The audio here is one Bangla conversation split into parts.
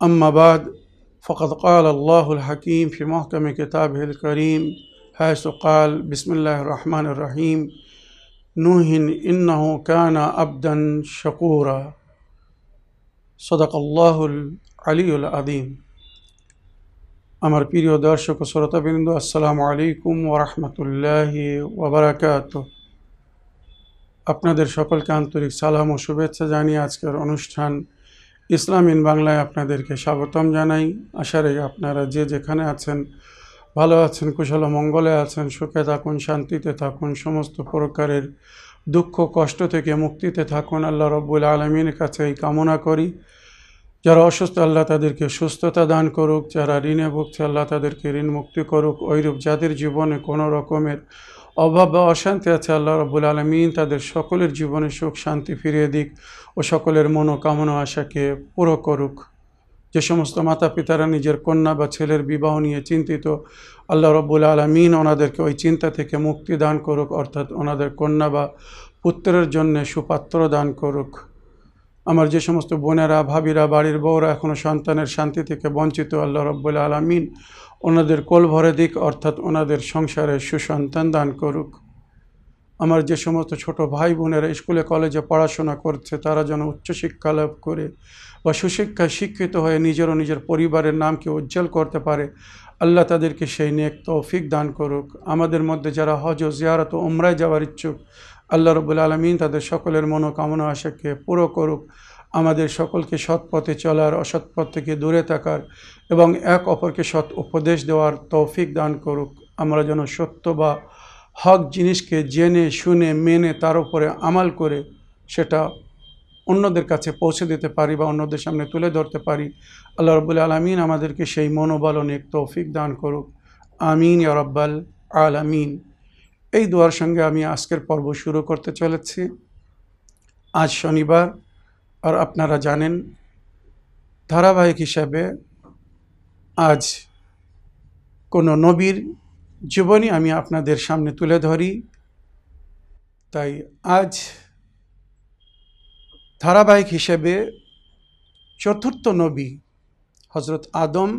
أما بعد فقد قال الله الحكيم في محكم كتابه الكريم حيث قال بسم الله الرحمن الرحيم نوح إنه كان عبدا شكورا صدق الله العلي العظيم আমার প্রিয় দর্শক ও শ্রোতাবৃন্দ আসসালামু আলাইকুম ওরহমতুল্লাহ ওবরাকাত আপনাদের সকলকে আন্তরিক সালাম ও শুভেচ্ছা জানিয়ে আজকের অনুষ্ঠান ইসলাম ইন বাংলায় আপনাদেরকে স্বাগতম জানাই। আশা রাখি আপনারা যে যেখানে আছেন, ভালো আছেন, কুশল মঙ্গলে আছেন, সুখে থাকুন, শান্তিতে থাকুন, সমস্ত প্রকারের দুঃখ, কষ্ট থেকে মুক্তিতে থাকুন। আল্লাহ রব্বুল আলমীর কাছে এই কামনা করি। যারা অসুস্থ, আল্লাহ তাদেরকে সুস্থতা দান করুক। যারা ঋণে ভুগছে, আল্লাহ তাদেরকে ঋণ মুক্তি করুক। ওইরূপ যাদের জীবনে কোনো রকমের অভাব বা অশান্তি আছে আল্লাহ রব্বুল আলমিন, তাদের সকলের জীবনে সুখ, শান্তি ফিরিয়ে দিক ও সকলের মনোকামনা আশাকে পুরো করুক। যে সমস্ত মাতা পিতারা নিজের কন্যা বা ছেলের বিবাহ নিয়ে চিন্তিত, আল্লাহ রব্বুল আলমিন ওনাদেরকে ওই চিন্তা থেকে মুক্তি দান করুক, অর্থাৎ ওনাদের কন্যা বা পুত্রের জন্যে সুপাত্র দান করুক। আমার যে সমস্ত বোনেরা, ভাবিরা, বাড়ির বউরা এখনও সন্তানের শান্তি থেকে বঞ্চিত আল্লাহ রব্বুল আলমিন ওনাদের কোল ভরে দিক, অর্থাৎ ওনাদের সংসারে সুসন্তান দান করুক। আমার যে সমস্ত ছোট ভাই বোনেরা স্কুলে, কলেজে পড়াশোনা করছে, তারা যেন উচ্চশিক্ষা লাভ করে বা সুশিক্ষায় শিক্ষিত হয়ে নিজের ও নিজের পরিবারের নামকে উজ্জ্বল করতে পারে, আল্লাহ তাদেরকে সেই নেক তৌফিক দান করুক। আমাদের মধ্যে যারা হজ ও জিয়ারত ও উমরায় যাওয়ার ইচ্ছুক, আল্লাহ রবুল আলমিন তাদের সকলের মনোকামনা আশাকে পুরো করুক। আমাদের সকলকে সৎ পথে চলার, অসৎ পথ থেকে দূরে থাকার এবং এক অপরকে সৎ উপদেশ দেওয়ার তৌফিক দান করুক। আমরা যেন সত্য বা হক জিনিসকে জেনে, শুনে, মেনে তার উপরে আমাল করে সেটা অন্যদের কাছে পৌঁছে দিতে পারি বা অন্যদের সামনে তুলে ধরতে পারি। আল্লাহ রবুল আলমিন আমাদেরকে সেই মনোবল অনেক তৌফিক দান করুক। আমিন রব্বাল আলামিন। এই দোয়ার সঙ্গে আমি আজকের পর্ব শুরু করতে চলেছি। আজ শনিবার আর আপনারা জানেন, ধারাবাহিক হিসাবে আজ কোনো নবীর জীবনী আমি আপনাদের সামনে তুলে ধরি। তাই আজ ধারাবাহিক হিসেবে চতুর্থ নবী হজরত আদম,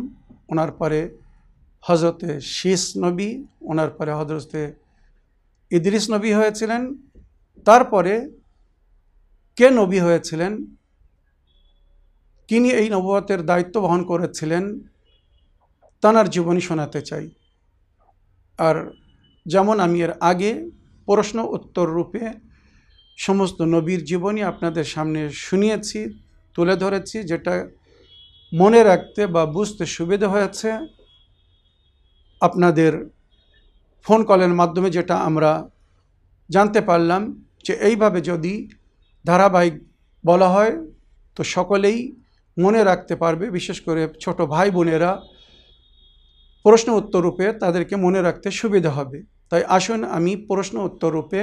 ওনার পরে হজরতে শীষ নবী, ওনার পরে হজরতে ইদ্রিস নবী হয়েছিলেন। তারপরে কে নবী হয়েছিলেন? তিনি এই নবতের দায়িত্ব বহন করেছিলেন, তানার জীবনী শোনাতে চাই। আর যেমন আমি এর আগে প্রশ্ন উত্তর রূপে সমস্ত নবীর জীবনী আপনাদের সামনে শুনিয়েছি, তুলে ধরেছি, যেটা মনে রাখতে বা বুঝতে সুবিধা হয়েছে, আপনাদের ফোন কলের মাধ্যমে যেটা আমরা জানতে পারলাম যে এইভাবে যদি ধারাবাহিক বলা হয়, তো সকলেই মনে রাখতে পারবে, বিশেষ করে ছোট ভাই বোনেরা প্রশ্ন উত্তর রূপে তাদেরকে মনে রাখতে সুবিধা হবে। তাই আসুন আমি প্রশ্ন উত্তর রূপে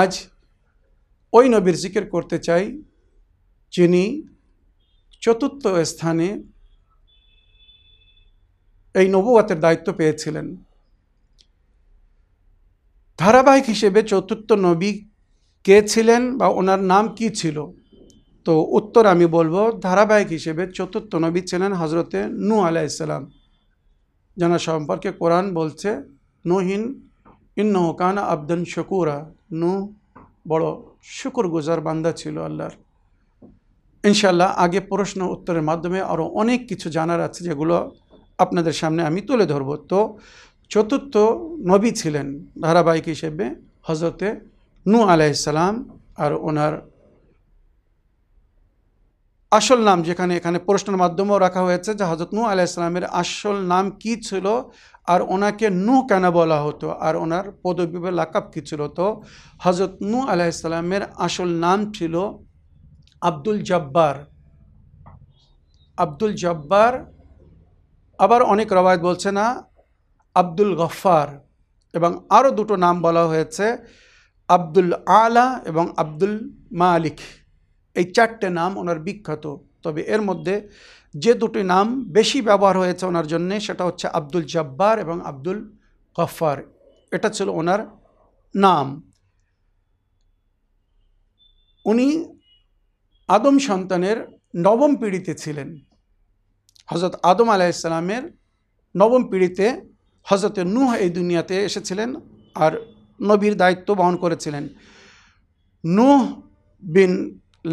আজ ওই নবীর জিকির করতে চাই, যিনি চতুর্থ স্থানে এই নবুয়াতের দায়িত্ব পেয়েছিলেন। ধারাবাহিক হিসেবে চতুর্থ নবী কে ছিলেন বা ওনার নাম কি ছিল? তো উত্তর আমি বলব, ধারাবাহিক হিসেবে চতুর্থ নবী ছিলেন হজরতে নু আলাইসালাম জানা সম্পর্কে কোরআন বলছে, নুহিন ইন্নহ কানা আবদান শকুরা। নু বড় শুকুর গুজার বান্দা ছিল আল্লাহর। ইনশাল্লাহ আগে প্রশ্ন উত্তরের মাধ্যমে আরও অনেক কিছু জানার আছে যেগুলো আপনাদের সামনে আমি তুলে ধরব। তো চতুর্থ নবী ছিলেন ধারাবাহিক হিসেবে হজরতে নু আলাইসালাম আর ওনার আসল নাম যেখানে, এখানে প্রশ্নের মাধ্যমেও রাখা হয়েছে যে হজরত নূ আলাইসালামের আসল নাম কি ছিল আর ওনাকে নূ কেন বলা হতো আর ওনার পদবী বা লাকাব কী ছিল? তো হজরত নূ আলাইসালামের আসল নাম ছিল আব্দুল জব্বার। আব্দুল জব্বার, আবার অনেক রবায়ত বলছে না, আব্দুল গফার এবং আরও দুটো নাম বলা হয়েছে। আব্দুল আলা এবং আব্দুল মালিক। এই চারটে নাম ওনার বিখ্যাত। তবে এর মধ্যে যে দুটি নাম বেশি ব্যবহার হয়েছে ওনার জন্যে সেটা হচ্ছে আব্দুল জব্বার এবং আব্দুল গফার এটা ছিল ওনার নাম। উনি আদম সন্তানের নবম পিঢ়িতে ছিলেন। হজরত আদম আলাইসালামের নবম পিঢ়িতে হজরত নূহ এই দুনিয়াতে এসেছিলেন। আর নবীর দায়িত্ব বহন করেছিলেন। নূহ বিন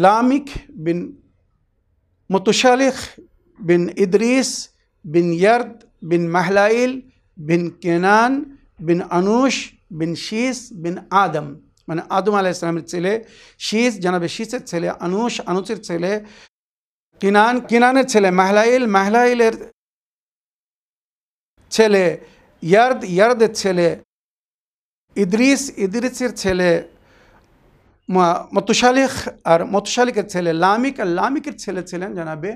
লামিক বিন মতুশালিখ বিন ইদ্রিস বিন ইয়ার্দ বিন মাহলাইল বিন কেনান বিন আনুষ বিন শীস বিন আদম। মানে আদম আলাহ ইসলামের ছেলে, শীস জানাবে শীসের ছেলে আনুষ আনুষের ছেলে, কিনান কিনানের ছেলে, মাহলাইল মাহলাইলের ছেলে, ইয়ার্দ ইয়ার্দের ছেলে ইদ্রিস, ইদ্রিসের ছেলে মতুশালিক আর মতুশালিকের ছেলে লামিক, আর লামিকের ছেলে ছিলেন জানাবে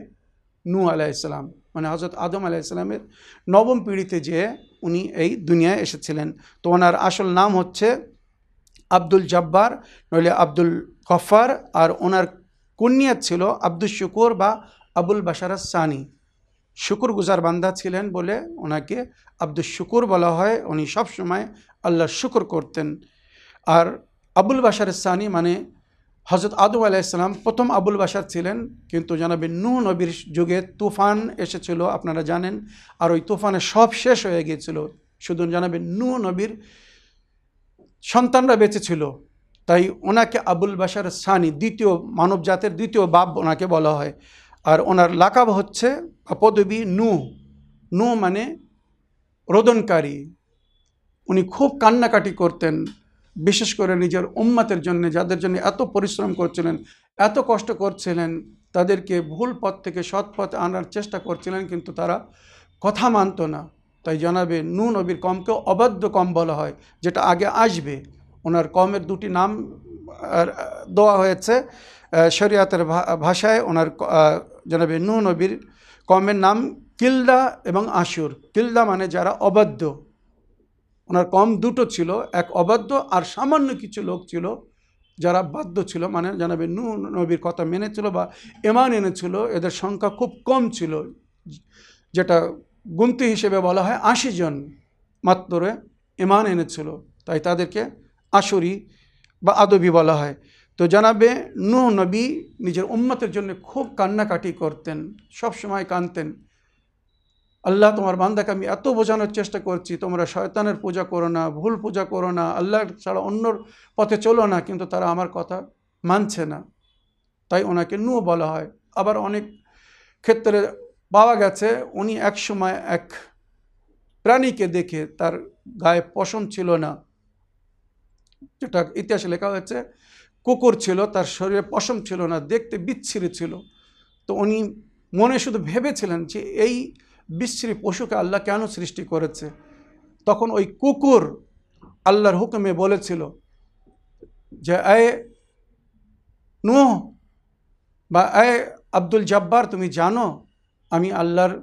নু আলাইসালাম মানে হজরত আদম আলাইসালামের নবম পিঢ়িতে যে উনি এই দুনিয়ায় এসেছিলেন। তো ওনার আসল নাম হচ্ছে আব্দুল জব্বার, নইলে আব্দুল কফার আর ওনার কুনিয়াত ছিল আব্দুল শুকুর বা আবুল বাসারাস সানি শুকুর গুজার বান্দা ছিলেন বলে ওনাকে আব্দুল শুকুর বলা হয়। উনি সবসময় আল্লাহর শুকুর করতেন। আর আবুল বাসার সানি মানে হজরত আদম আলাইসালাম প্রথম আবুল বাসার ছিলেন, কিন্তু জানাবেন নু নবীর যুগে তুফান এসেছিল, আপনারা জানেন। আর ওই তুফানে সব শেষ হয়ে গিয়েছিল। শুধু জানাবেন নু নবীর সন্তানরা বেঁচে ছিল। তাই ওনাকে আবুল বাসার সানি দ্বিতীয় মানব জাতের দ্বিতীয় বাপ ওনাকে বলা হয়। আর ওনার লাকাব হচ্ছে পদবী নু নু মানে রোদনকারী। উনি খুব কান্নাকাটি করতেন, বিশেষ করে নিজের উম্মাতের জন্য, যাদের জন্য এত পরিশ্রম করছিলেন, এত কষ্ট করছিলেন, তাদেরকে ভুল পথ থেকে সৎ পথে আনার চেষ্টা করছিলেন, কিন্তু তারা কথা মানত না। তাই জানাবে নু নবীর কমকে অবাধ্য কম বলা হয়, যেটা আগে আসবে। ওনার কমের দুটি নাম দেওয়া হয়েছে শরিয়াতের ভাষায় ওনার জানাবে নু নবীর কমের নাম কিলদা এবং আশুর। কিলদা মানে যারা অবাধ্য। ওনার কম দুটো ছিল, এক অবাধ্য আর সামান্য কিছু লোক ছিল যারা বাধ্য ছিল। মানে জানাবে, নু নবীর কথা মেনেছিল বা এমান এনেছিল এদের সংখ্যা খুব কম ছিল। যেটা গুনতি হিসেবে বলা হয় আশি জন মাত্র এমান এনেছিল তাই তাদেরকে আসরি বা আদবি বলা হয়। তো জানাবে, নু নবী নিজের উম্মতের জন্য খুব কান্নাকাটি করতেন সব সময় কানতেন আল্লাহ তোমার বান্দাকে আমি এত বোঝানোর চেষ্টা করছি, তোমরা শয়তানের পূজা করো না, ভুল পূজা করো না, আল্লাহ ছাড়া অন্যর পথে চলো না, কিন্তু তারা আমার কথা মানছে না। তাই ওনাকে নু বলা হয়। আবার অনেক ক্ষেত্রে পাওয়া গেছে, উনি এক সময় এক প্রাণীকে দেখে তার গায়ে পশম ছিল না। যেটা ইতিহাসে লেখা হয়েছে, কুকুর ছিল, তার শরীরে পশম ছিল না, দেখতে বিচ্ছিরি ছিল। তো উনি মনে শুধু ভেবেছিলেন যে এই বিশ্রী পশুকে আল্লাহ কেন সৃষ্টি করেছে? তখন ওই কুকুর আল্লাহর হুকুমে বলেছিল যে, এ নু বা এ আব্দুল জব্বার, তুমি জানো আমি আল্লাহর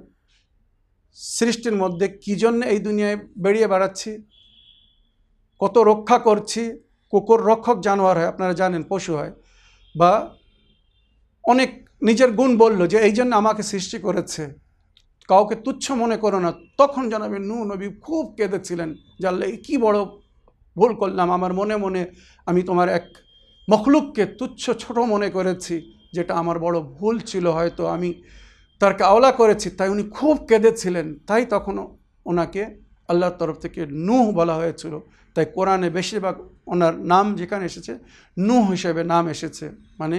সৃষ্টির মধ্যে কী জন্য এই দুনিয়ায় বেরিয়ে বেড়াচ্ছি? কত রক্ষা করছি? কুকুর রক্ষক জানোয়ার হয়, আপনারা জানেন, পশু হয়। বা অনেক নিজের গুণ বলল যে, এই জন্য আমাকে সৃষ্টি করেছে। কাউকে তুচ্ছ মনে করো না, তখন জানাবে নু নবী খুব কেঁদেছিলেন জানলে কী বড় ভুল করলাম, আমার মনে মনে আমি তোমার এক মখলুককে তুচ্ছ ছোট মনে করেছি, যেটা আমার বড় ভুল ছিল হয়তো, আমি তারকে আওলা করেছি, তাই উনি খুব কেঁদেছিলেন, তাই তখন ওনাকে আল্লাহর তরফ থেকে নুহ বলা হয়েছিল, তাই কোরআনে বেশিরভাগ ওনার নাম যেখানে এসেছে, নুহ হিসেবে নাম এসেছে মানে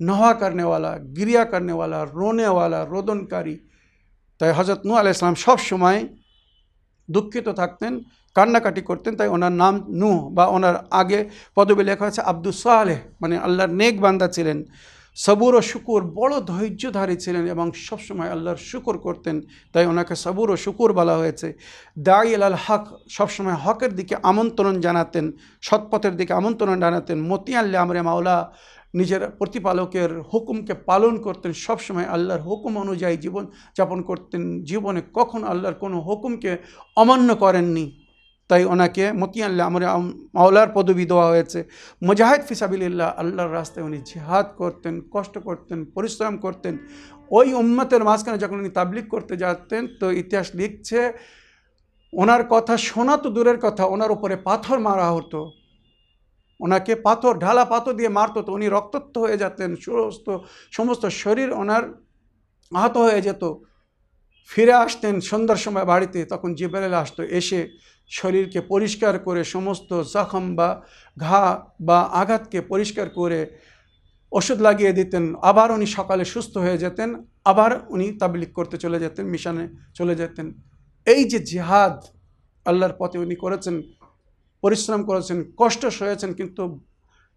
নহা করনেওয়ালা গিরিয়া করনেওয়ালা রোনেওয়ালা, রোদনকারী তাই হজরত নূ আলাইসালাম সব সময় দুঃখিত থাকতেন, কান্নাকাটি করতেন। তাই ওনার নাম নূ বা ওনার আগে পদবি লেখা আছে আব্দুল সালেহ। মানে আল্লাহর নেক বান্দা ছিলেন, সবুর ও শুকুর, বড় ধৈর্যধারী ছিলেন এবং সবসময় আল্লাহর শুকুর করতেন। তাই ওনাকে সবুর ও শুকুর বলা হয়েছে। দাই আল হক সবসময় হকের দিকে আমন্ত্রণ জানাতেন, সৎপথের দিকে আমন্ত্রণ জানাতেন। মতিয়াল্লে আমরে মাওলা নিজের প্রতিপালকের হুকুমকে পালন করতেন সবসময়, আল্লাহর হুকুম অনুযায়ী জীবন যাপন করতেন। জীবনে কখন আল্লাহর কোনো হুকুমকে অমান্য করেননি। তাই ওনাকে মতিয়াল্লা আমরা মাওলার পদবি দেওয়া হয়েছে। মুজাহিদ ফিসাবিল্লাহ আল্লাহর রাস্তায় উনি জিহাদ করতেন, কষ্ট করতেন, পরিশ্রম করতেন। ওই উম্মতের মাঝখানে যখন উনি তাবলিক করতে যেতেন তো ইতিহাস লিখছে, ওনার কথা শোনা তো দূরের কথা, ওনার উপরে পাথর মারা হতো। ওনাকে পাথর, ঢালা পাথর দিয়ে মারতো তো উনি রক্তাক্ত হয়ে যেতেন সমস্ত সমস্ত শরীর ওনার আহত হয়ে যেত। ফিরে আসতেন সন্ধ্যার সময় বাড়িতে, তখন জিব্রাইল আসতো, এসে শরীরকে পরিষ্কার করে সমস্ত জখম বা ঘা বা আঘাতকে পরিষ্কার করে ওষুধ লাগিয়ে দিতেন। আবার উনি সকালে সুস্থ হয়ে যেতেন, আবার উনি তাবলিক করতে চলে যেতেন, মিশনে চলে যেতেন। এই যে জিহাদ আল্লাহর পথে উনি করেছেন পরিশ্রম করেছেন, কষ্ট সয়েছেন, কিন্তু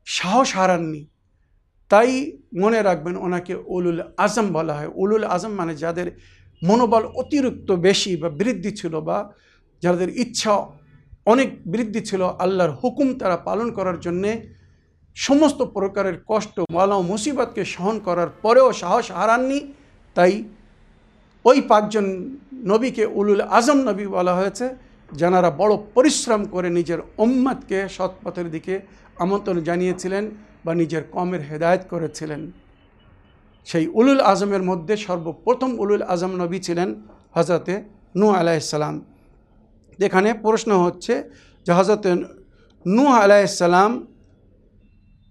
সাহস হারাননি। তাই মনে রাখবেন ওনাকে উলুল আজম বলা হয়। উলুল আজম মানে যাদের মনোবল অতিরিক্ত বেশি বা বৃদ্ধি ছিল বা যাদের ইচ্ছা অনেক বৃদ্ধি ছিল, আল্লাহর হুকুম তারা পালন করার জন্যে সমস্ত প্রকারের কষ্ট, মালা মুসিবতকে সহন করার পরেও সাহস হারাননি। তাই ওই পাঁচজন নবীকে উলুল আজম নবী বলা হয়েছে। যারা বড় পরিশ্রম করে নিজের ওম্মাদকে সৎপথের দিকে আমন্ত্রণ জানিয়েছিলেন বা নিজের কমের হেদায়ত করেছিলেন। সেই উলুল আজমের মধ্যে সর্বপ্রথম উলুল আজম নবী ছিলেন হজরতে নূ আলাইসালাম এখানে প্রশ্ন হচ্ছে যে হজরতে নূ আলাইসালাম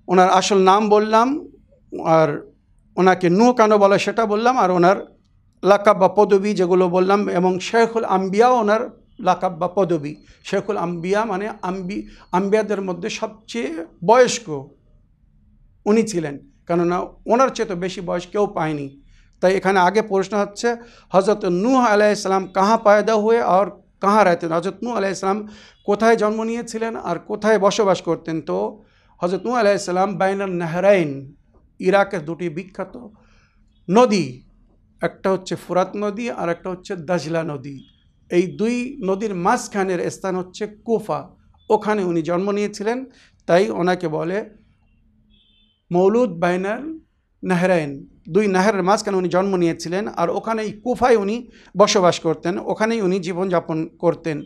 ওনার আসল নাম বললাম আর ওনাকে নূ কেন বলে সেটা বললাম আর ওনার লাকাব বা পদবী যেগুলো বললাম এবং শেখুল আম্বিয়া ওনার লাকাব বা পদবী। শেখুল আম্বিয়া মানে আম্বি, আম্বিয়াদের মধ্যে সবচেয়ে বয়স্ক উনি ছিলেন। কেননা ওনার চেয়ে তো বেশি বয়স কেউ পায়নি। তাই এখানে আগে প্রশ্ন হচ্ছে হজরত নূহ আলাইসালাম কাহা পায়দা হয়ে আর কাহা রাহতেন হজরত নূ আলাইসালাম কোথায় জন্ম নিয়েছিলেন আর কোথায় বসবাস করতেন? তো হজরত নূ আলাইসালাম বাইনাল নাহরাইন, ইরাকের দুটি বিখ্যাত নদী, একটা হচ্ছে ফুরাত নদী আর একটা হচ্ছে দাজলা নদী। এই দুই নদীর মাঝখানের স্থান হচ্ছে কুফা। ওখানে উনি জন্ম নিয়েছিলেন, তাই ওনাকে বলে মৌলুদ বাইনার নাহরাইন। দুই নাহেরের মাঝখানে উনি জন্ম নিয়েছিলেন আর ওখানেই কুফায় উনি বসবাস করতেন, ওখানেই উনি জীবনযাপন করতেন।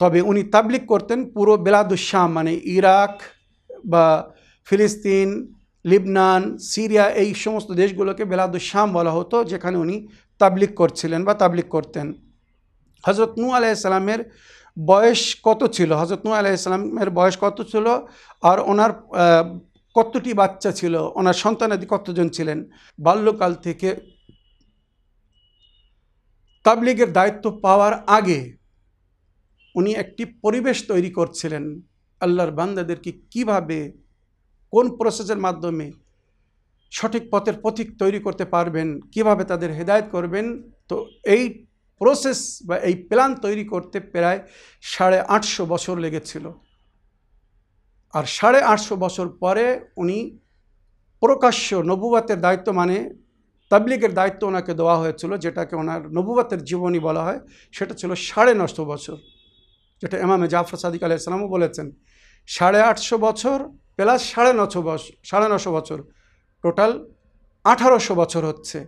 তবে উনি তাবলিক করতেন পুরো বেলাদুশ্যাম মানে ইরাক বা ফিলিস্তিন, লিবনান, সিরিয়া, এই সমস্ত দেশগুলোকে বেলাদুশ্যাম বলা হতো, যেখানে উনি তাবলিক করছিলেন বা তাবলিক করতেন। হজরত নু আলাইসালামের বয়স কত ছিল? হজরত নু আলাইসালামের বয়স কত ছিল? আর ওনার কতটি বাচ্চা ছিল? ওনার সন্তানাদি কতজন ছিলেন? বাল্যকাল থেকে তাবলিগের দায়িত্ব পাওয়ার আগে উনি একটি পরিবেশ তৈরি করছিলেন। আল্লাহর বান্দাদেরকে কীভাবে, কোন প্রসেসের মাধ্যমে সঠিক পথের পথিক তৈরি করতে পারবেন, কীভাবে তাদের হেদায়ত করবেন, তো এই প্রসেস বা এই প্ল্যান তৈরি করতে প্রায় সাড়ে আটশো বছর লেগেছিল। আর সাড়ে আটশো বছর পরে উনি প্রকাশ্য নবুবাতের দায়িত্ব মানে তাবলিগের দায়িত্ব ওনাকে দেওয়া হয়েছিল, যেটাকে ওনার নবুবাতের জীবনী বলা হয়, সেটা ছিল সাড়ে নশো বছর। যেটা এমামে জাফর সাদিক আলাইসালামও বলেছেন, সাড়ে আটশো বছর প্লাস সাড়ে নশো বছর সাড়ে নশো বছর। টোটাল আঠারোশো বছর হচ্ছে,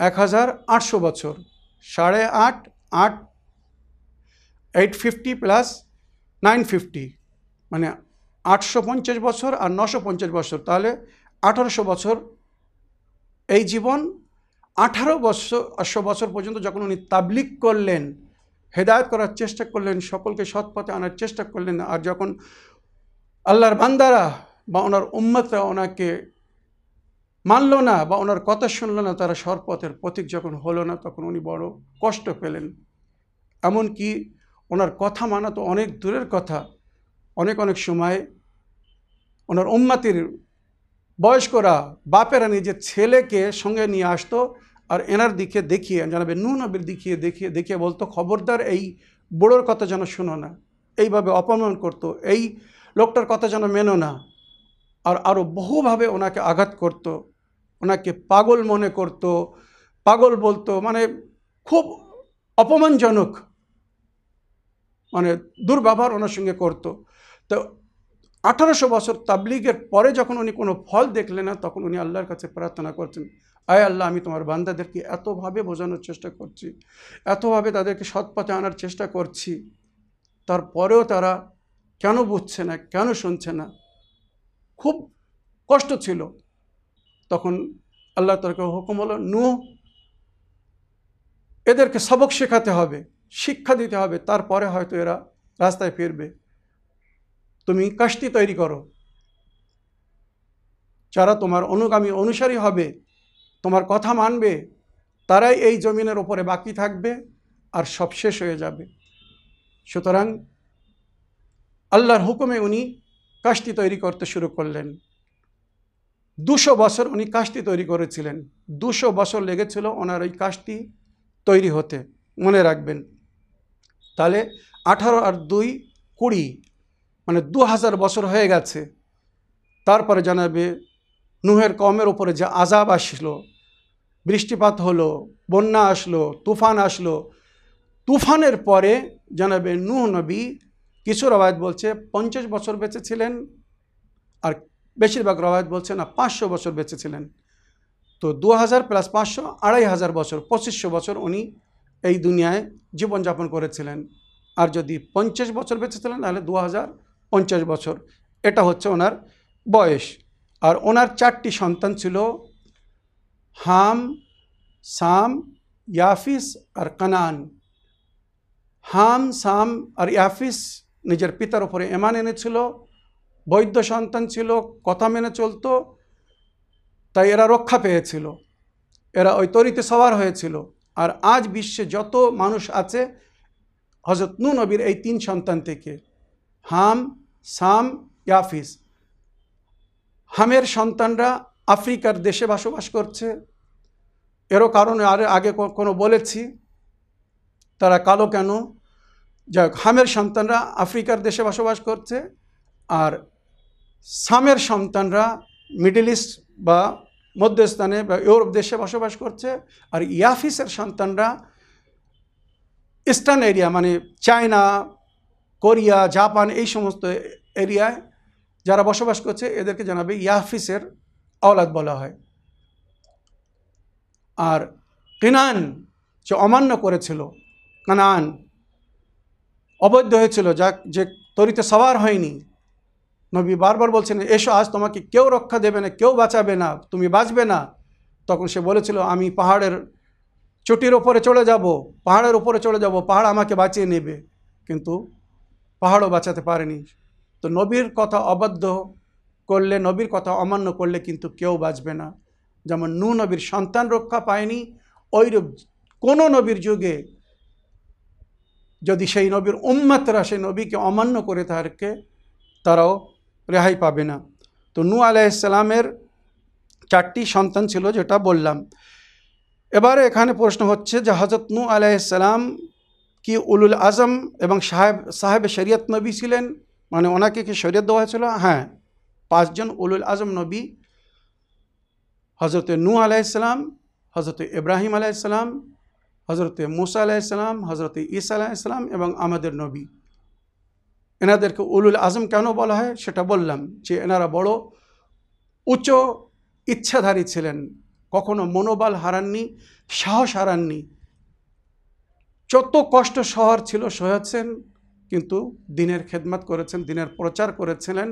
এক হাজার আটশো বছর। সাড়ে আট আট eight fifty plus nine fifty মানে আটশো পঞ্চাশ বছর আর নশো পঞ্চাশ বছর। তাহলে আঠারোশো বছর এই জীবন, আঠারো বছর বছর পর্যন্ত যখন উনি তাবলিক করলেন, হেদায়ত করার চেষ্টা করলেন, সকলকে সৎ পথে আনার চেষ্টা করলেন, আর যখন আল্লাহর বান্দারা বা ওনার উম্মতরা ওনাকে মানল না বা ওনার কথা শুনল না, তারা সরপথের প্রতীক যখন হলো না, তখন উনি বড় কষ্ট পেলেন। এমনকি ওনার কথা মানা তো অনেক দূরের কথা। অনেক অনেক সময় ওনার উম্মাতির বয়স্করা, বাপেরা নিজের ছেলেকে সঙ্গে নিয়ে আসতো আর এনার দিকে দেখিয়ে, জানাবে নূ নবীর দেখিয়ে দেখিয়ে দেখিয়ে বলতো, খবরদার এই বুড়োর কথা যেন শুনো না, এইভাবে অপমান করতো, এই লোকটার কথা যেন মেনো না। আর আরও বহুভাবে ওনাকে আঘাত করত। ওনাকে পাগল মনে করত, পাগল বলতো মানে খুব অপমানজনক মানে দুর্ব্যবহার ওনার সঙ্গে করত। তো আঠারোশো বছর তাবলিগের পরে যখন উনি কোনো ফল দেখলেন না, তখন উনি আল্লাহর কাছে প্রার্থনা করছেন, আয় আল্লাহ, আমি তোমার বান্দাদেরকে এতভাবে বোঝানোর চেষ্টা করছি, এতভাবে তাদেরকে সৎপথে আনার চেষ্টা করছি, তারপরেও তারা কেন বুঝছে না, কেন শুনছে না? খুব কষ্ট ছিল। তখন আল্লাহ তারকে হুকুম হলো নু এদেরকে সবক শেখাতে হবে, শিক্ষা দিতে হবে, তারপরে হয়তো এরা রাস্তায় ফিরবে। তুমি কাশতি তৈরি করো। যারা তোমার অনুগামী অনুসারী হবে, তোমার কথা মানবে, তারাই এই জমিনের ওপরে বাকি থাকবে আর সব শেষ হয়ে যাবে। সুতরাং আল্লাহর হুকুমে উনি কাশতি তৈরি করতে শুরু করলেন। দুশো বছর উনি কাশতি তৈরি করেছিলেন। দুশো বছর লেগেছিল ওনার ওই কাশতি তৈরি হতে। মনে রাখবেন। তাহলে আঠারো আর দুই কুড়ি মানে দু হাজার বছর হয়ে গেছে। তারপরে জানাবে, নুহের কমের ওপরে যে আজাব আসলো, বৃষ্টিপাত হলো, বন্যা আসলো, তুফান আসলো, তুফানের পরে জানাবে, নুহ নবী কিছু রবায়ত বলছে, পঞ্চাশ বছর বেঁচে ছিলেন আর বেশিরভাগ রবায়ত বলছে না, পাঁচশো বছর বেঁচে ছিলেন। তো দু হাজার প্লাস পাঁচশো, আড়াই হাজার বছর, পঁচিশশো বছর উনি এই দুনিয়ায় জীবনযাপন করেছিলেন। আর যদি পঞ্চাশ বছর বেঁচে ছিলেন, তাহলে দু হাজার পঞ্চাশ বছর। এটা হচ্ছে ওনার বয়স। আর ওনার চারটি সন্তান ছিল হাম, সাম, ইয়াফিস আর কানান। হাম, সাম আর ইয়াফিস নিজের পিতার উপরে এমান এনেছিল। বৈদ্য সন্তান ছিল, কথা মেনে চলতো, তাই এরা রক্ষা পেয়েছিল। এরা ওই তরিতে সওয়ার হয়েছিল। আর আজ বিশ্বে যত মানুষ আছে হজরত নু নবীর এই তিন সন্তান থেকে, হাম, সাম, ইয়াফিস, হামের সন্তানরা আফ্রিকার দেশে বসবাস করছে। এরও কারণে আর আগে কোনো বলেছি, তারা কালো কেন? যাক হামের সন্তানরা আফ্রিকার দেশে বসবাস করছে, আর সামের সন্তানরা মিডল ইস্ট বা মধ্যস্থানে বা ইউরোপ দেশে বসবাস করছে আর ইয়াফিসের সন্তানরা ইস্টার্ন এরিয়া মানে চায়না, কোরিয়া, জাপান এই সমস্ত এরিয়ায় যারা বসবাস করছে এদেরকে জানাবে ইয়াফিসের আওলাদ বলা হয়। আর কিনান যে অমান্য করেছিল, কানান অবৈধ হয়েছিল যা যে তরিতে সবার হয়নি নবী বারবার বলছেন, এসো, আজ তোমাকে কেউ রক্ষা দেবে না, কেউ বাঁচাবে না, তুমি বাঁচবে না। তখন সে বলেছিল, আমি পাহাড়ের চটির ওপরে চলে যাব, পাহাড়ের ওপরে চলে যাব, পাহাড় আমাকে বাঁচিয়ে নেবে। কিন্তু পাহাড়ও বাঁচাতে পারেনি। তো নবীর কথা অবাধ্য করলে, নবীর কথা অমান্য করলে কিন্তু কেউ বাঁচবে না। যেমন নু নবীর সন্তান রক্ষা পায়নি ওইরূপ কোনো নবীর যুগে যদি সেই নবীর উম্মাতরা সেই নবীকে অমান্য করে থাকে, তারাও রেহাই পাবে না। তো নু আলাইসালামের চারটি সন্তান ছিল যেটা বললাম। এবারে এখানে প্রশ্ন হচ্ছে যে হজরত নু আলাইসালাম কি উলুল আজম এবং সাহেব সাহেব শরিয়ত নবী ছিলেন? মানে ওনাকে কি শরীয়ত দেওয়া হয়েছিল? হ্যাঁ। পাঁচজন উলুল আজম নবী। হজরত নূ আলাইসালাম হজরত ইব্রাহিম আলাইসালাম হজরত মুসা আলাইসালাম হজরত ঈসা আলাইসালাম এবং আমাদের নবী। এনাদেরকে উলুল আজম কেন বলা হয়? সেটা বললাম যে এনারা বড় উচ্চ ইচ্ছাধারী ছিলেন, কখনো মনোবল হারাননি, সাহস হারাননি। যত কষ্ট শহর ছিল সহেছেন কিন্তু দিনের খেদমত করেছেন, দিনের প্রচার করেছিলেন,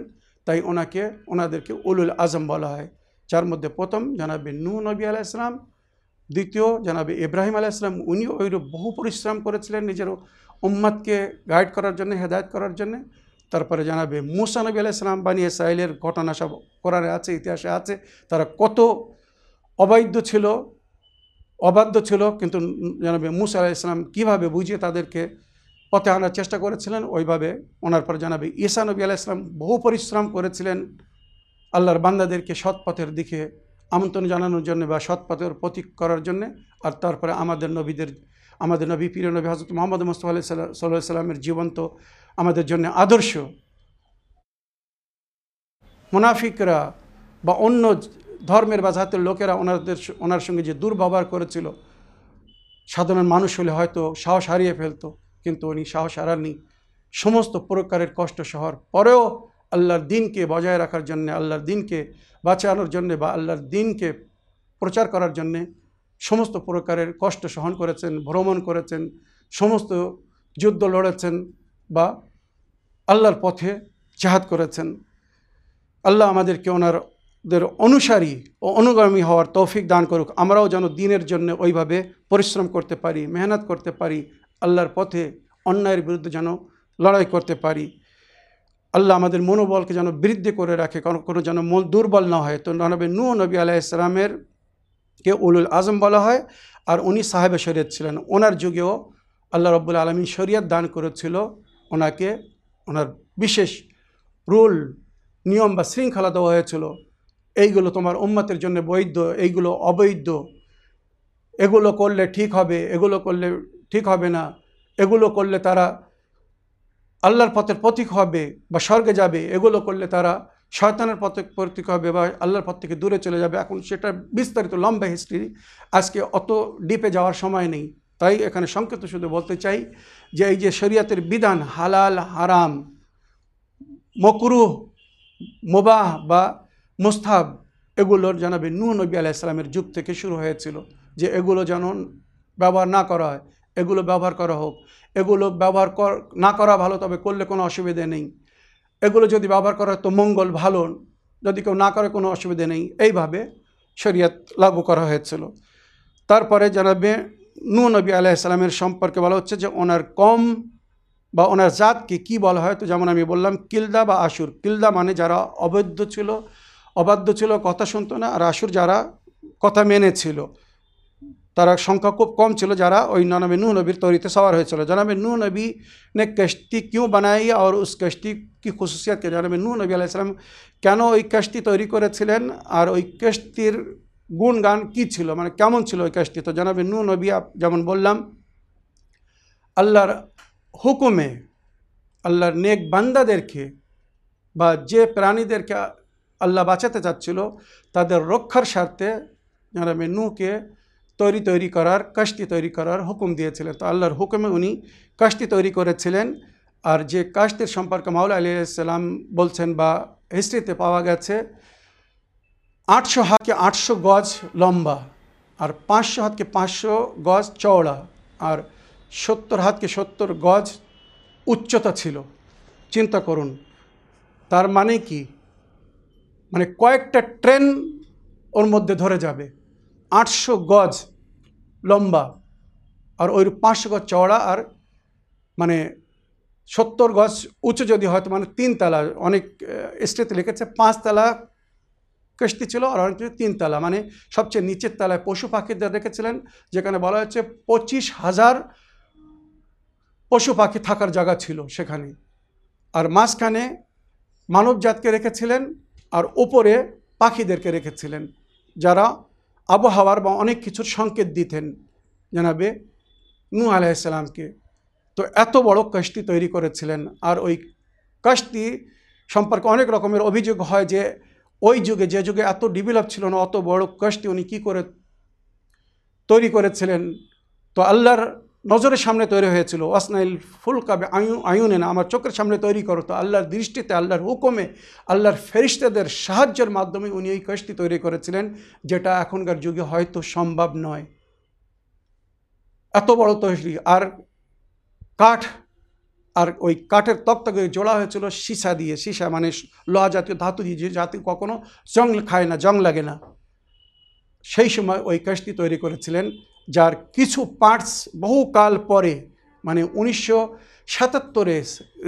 তাই ওনাকে, ওনাদেরকে উলুল আজম বলা হয়। যার মধ্যে প্রথম জানাবে নূ নবী আলাইসলাম দ্বিতীয় জানাবে ইব্রাহিম আলাইসলাম উনিও ওইরূপ বহু পরিশ্রম করেছিলেন নিজের উম্মাদকে গাইড করার জন্য, হেদায়ত করার জন্য। তারপরে জানাবে, মুসা নবী আলাইসলাম বানিয়ে সাইলের ঘটনা সব কোরআনে আছে, ইতিহাসে আছে। তারা কত অবৈধ ছিল, অবাধ্য ছিল, কিন্তু জানাবে, মুসা আলাইসলাম কীভাবে বুঝিয়ে তাদেরকে পথে আনার চেষ্টা করেছিলেন? ওইভাবে ওনার পর জানাবে, ঈসা নবী আলাইসলাম বহু পরিশ্রম করেছিলেন আল্লাহর বান্দাদেরকে সৎ পথের দিকে আমন্ত্রণ জানানোর জন্য বা সৎপথের প্রতীক করার জন্য, আর তারপরে আমাদের নবীদের, আমাদের নবী প্রিয় নবী হজরত মোহাম্মদ মুস্তফা আলাই সাল্লাহ সাল্লামের জীবন্ত আমাদের জন্য আদর্শ। মুনাফিকরা বা অন্য ধর্মের বা জাতের লোকেরা ওনাদের ওনার সঙ্গে যে দুর্ব্যবহার করেছিল, সাধারণ মানুষ হলে হয়তো সাহস হারিয়ে ফেলতো, কিন্তু উনি সাহস হারাননি। সমস্ত প্রকারের কষ্ট সহর পরেও আল্লাহর দিনকে বজায় রাখার জন্যে, আল্লাহর দিনকে বাঁচানোর জন্যে বা আল্লাহর দিনকে প্রচার করার জন্যে সমস্ত প্রকারের কষ্ট সহন করেছেন, ভ্রমণ করেছেন, সমস্ত যুদ্ধ লড়েছেন বা আল্লাহর পথে জাহাদ করেছেন। আল্লাহ আমাদেরকে ওনারদের অনুসারী ও অনুগামী হওয়ার তৌফিক দান করুক। আমরাও যেন দিনের জন্য ওইভাবে পরিশ্রম করতে পারি, মেহনত করতে পারি, আল্লাহর পথে অন্যায়ের বিরুদ্ধে যেন লড়াই করতে পারি। আল্লাহ আমাদের মনোবলকে যেন বৃদ্ধি করে রাখে, কোনো কোনো যেন মন দুর্বল না হয়। তো নবী নূ নবী আলাহ ইসলামের কে উলুল আজম বলা হয়, আর উনি সাহেবে শরীয়ত ছিলেন। ওনার যুগেও আল্লাহ রব্বুল আলমী শরীয়ত দান করেছিল ওনাকে, ওনার বিশেষ রুল, নিয়ম বা শৃঙ্খলা দেওয়া হয়েছিল। এইগুলো তোমার উম্মতের জন্য বৈধ, এইগুলো অবৈধ। এগুলো করলে ঠিক হবে, এগুলো করলে ঠিক হবে না। এগুলো করলে তারা আল্লাহর পথের প্রতীক হবে বা স্বর্গে যাবে, এগুলো করলে তারা শয়তানের পথে প্রতীক হবে বা আল্লাহর পথ থেকে দূরে চলে যাবে। এখন সেটা বিস্তারিত লম্বা হিস্ট্রি আজকে অত ডিপে যাওয়ার সময় নেই। তাই এখানে সংক্ষিপ্ত শুধু বলতে চাই যে এই যে শরীয়তের বিধান হালাল, হারাম মকরুহ মোবাহ বা মুস্তাব এগুলোর জানাবে নূ নবী আলাহ ইসলামের যুগ থেকে শুরু হয়েছিল যে এগুলো যেন ব্যবহার না করা হয়, এগুলো ব্যবহার করা হোক। এগুলো ব্যবহার কর, না করা ভালো, তবে করলে কোনো অসুবিধে নেই। এগুলো যদি ব্যবহার করা তো মঙ্গল, ভালো। যদি কেউ না করে কোনো অসুবিধে নেই। এইভাবে শরীয়ত লাগু করা হয়েছিল। তারপরে জানাবে নূ নবী আলাইসালামের সম্পর্কে বলা হচ্ছে যে, ওনার কম বা ওনার জাতকে কি বলা হয়? তো যেমন আমি বললাম, কিলদা বা আশুর। কিলদা মানে যারা অবৈধ ছিল, অবাধ্য ছিল, কথা শুনতো না। আর আশুর যারা কথা মেনেছিল। তারা সংখ্যা খুব কম ছিল যারা ওই জনাবে नूह नबी तौरीत सवार হয়েছিল জনাবে नूह नबी ने कश्ती क्यों बनाई और उस कश्ती की खसूसियत के জনাবে नूह नबी আলাইসালাম কেন ওই কাশতি তৈরি করেছিলেন আর ওই কাশতির গুণগান কি ছিল মানে কেমন ছিল ওই কাশতি তো জনাবে নূ নবী যেমন বললাম আল্লাহর হুকুমে আল্লাহর নেক বান্দাদেরকে বা যে প্রাণীদেরকে আল্লাহ বাঁচাতে চাচ্ছিল তাদের রক্ষার স্বার্থে জনাবে নূকে তৈরি তৈরি করার, কাশতি তৈরি করার হুকুম দিয়েছিলেন। তো আল্লাহর হুকুমে উনি কাশতি তৈরি করেছিলেন। আর যে কাশতির সম্পর্কে মাউলা আলিয়াল্লাম বলছেন বা হিস্ট্রিতে পাওয়া গেছে, আটশো হাতকে আটশো গজ লম্বা আর পাঁচশো হাতকে পাঁচশো গজ চওড়া আর সত্তর হাতকে সত্তর গজ উচ্চতা ছিল। চিন্তা করুন, তার মানে কি? মানে কয়েকটা ট্রেন ওর মধ্যে ধরে যাবে। আটশো গজ লম্বা আর ওই পাঁচশো গজ চওড়া আর মানে সত্তর গজ উঁচু যদি হয়তো মানে তিনতলা। অনেক স্টেতে লিখেছে পাঁচতলা কৃষ্টি ছিল আর অনেক তিনতলা। মানে সবচেয়ে নিচের তলায় পশু পাখিদের রেখেছিলেন যেখানে বলা হচ্ছে পঁচিশ হাজার পশু পাখি থাকার জায়গা ছিল সেখানে। আর মাঝখানে মানবজাতকে রেখেছিলেন আর ওপরে পাখিদেরকে রেখেছিলেন, যারা আবহাওয়ার বা অনেক কিছুর সংকেত দিতেন জানাবে নু আলাইসালামকে তো এত বড় কাশতি তৈরি করেছিলেন আর ওই কাশতি সম্পর্কে অনেক রকমের অভিযোগ হয় যে ওই যুগে, যে যুগে এত ডেভেলপ ছিল না, অত বড় কাশতি উনি কী করে তৈরি করেছিলেন। তো আল্লাহর নজরের সামনে তৈরি হয়েছিল। ওয়াসনাইল ফুল কাবে আয়ু, আয়ুনে না, আমার চোখের সামনে তৈরি করো তো। আল্লাহর দৃষ্টিতে, আল্লাহর হুকুমে, আল্লাহর ফেরিস্তাদের সাহায্যের মাধ্যমে উনি এই কাজটি তৈরি করেছিলেন, যেটা এখনকার যুগে হয়তো সম্ভব নয়। এত বড় তৈরি আর কাঠ, আর ওই কাঠের তক্তাকে জোড়া হয়েছিল সীসা দিয়ে। সীসা মানে লোহা জাতীয় ধাতু দিয়ে, যে জাতি কখনো জং খায় না, জং লাগে না। সেই সময় ওই কাজটি তৈরি করেছিলেন। যার কিছু পার্টস বহুকাল পরে মানে উনিশশো সাতাত্তরে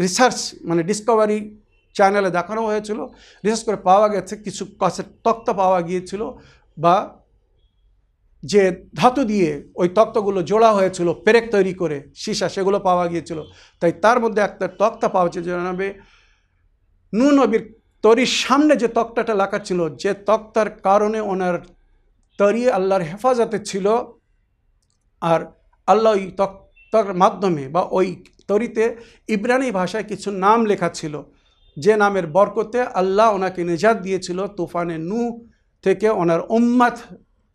রিসার্চ মানে ডিসকভারি চ্যানেলে দেখানো হয়েছিল। রিসার্চ করে পাওয়া গেছে কিছু কাছের তক্তা পাওয়া গিয়েছিল বা যে ধাতু দিয়ে ওই তক্তাগুলো জোড়া হয়েছিল, পেরেক তৈরি করে, সীসা সেগুলো পাওয়া গিয়েছিল। তাই তার মধ্যে একটা তক্তা পাওয়া হচ্ছে জানাবে নু নবীর তরির সামনে যে তক্তাটা লেখা ছিল, যে তক্তার কারণে ওনার তরি আল্লাহর হেফাজতে ছিল আর আল্লাহ ওই তক্তার মাধ্যমে বা ওই তরিতে ইব্রানি ভাষায় কিছু নাম লেখা ছিল। যে নামের বরকতে আল্লাহ ওনাকে নিজাত দিয়েছিল তুফানে নু থেকে ওনার উম্মাত,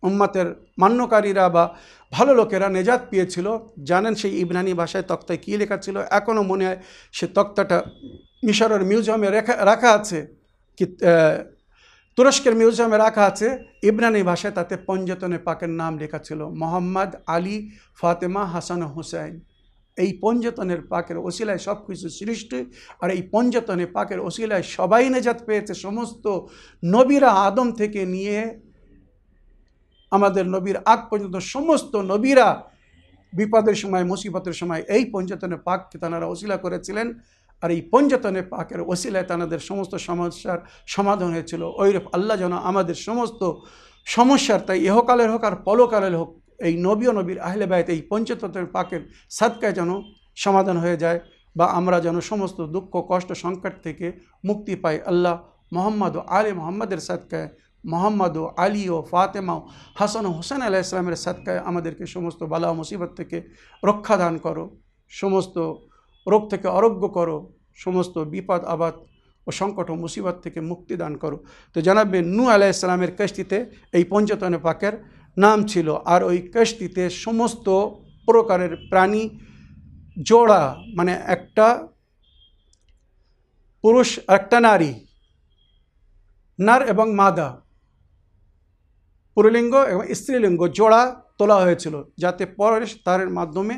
উম্মাতের মান্যকারীরা বা ভালো লোকেরা নেজাত পেয়েছিল। জানেন সেই ইব্রানি ভাষায় তক্তায় কী লেখা ছিল? এখনও মনে হয় সে তক্তাটা মিশরের মিউজিয়ামে রেখা, রাখা আছে। কি তুরস্কের মিউজিয়ামে রাখা আছে। ইব্রানি ভাষায় তাতে পঞ্জতনে পাকের নাম লেখা ছিল মোহাম্মদ আলী ফাতেমা হাসান হুসাইন। এই পঞ্জতনের পাকের ওসিলায় সব কিছু সৃষ্টি আর এই পঞ্জতনে পাকের ওসিলায় সবাই নেজাত পেয়েছে। সমস্ত নবীরা আদম থেকে নিয়ে আমাদের নবীর আগ পর্যন্ত সমস্ত নবীরা বিপদের সময়, মুসিবতের সময় এই পঞ্জতনে পাককে তাঁরা ওসিলা করেছিলেন। আর এই পঞ্জতনে পাকের ওসিলায় তাদের সমস্ত সমস্যার সমাধান হয়েছিল। ওইরূপ আল্লাহ যেন আমাদের সমস্ত সমস্যার, তাই ইহকালের হোক আর পলকালের হোক, এই নবী নবীর আহলে বায়ত এই পঞ্চতত্ত্বের পাকের সাদকায় যেন সমাধান হয়ে যায় বা আমরা যেন সমস্ত দুঃখ, কষ্ট, সংকট থেকে মুক্তি পাই। আল্লাহ মোহাম্মদ ও আলে মোহাম্মদের সাদকায়, মোহাম্মদ ও আলী ও ফাতেমা হাসান ও হোসেন আলাহ ইসলামের সাদকায় আমাদেরকে সমস্ত বালা মুসিবত থেকে রক্ষা দান করো, সমস্ত রোগ থেকে আরোগ্য করো সমস্ত বিপদ আবাদ ও সংকট ও মুসিবত থেকে মুক্তি দান করো। তো জানাবে নু আলাহ ইসলামের কাস্তিতে এই পঞ্চতনে পাকের নাম ছিল। আর ওই কাস্তিতে সমস্ত প্রকারের প্রাণী জোড়া মানে একটা পুরুষ একটা নারী, নার এবং মাদা, পুরুলিঙ্গ এবং স্ত্রীলিঙ্গ জোড়া তোলা হয়েছিল, যাতে পরের তারের মাধ্যমে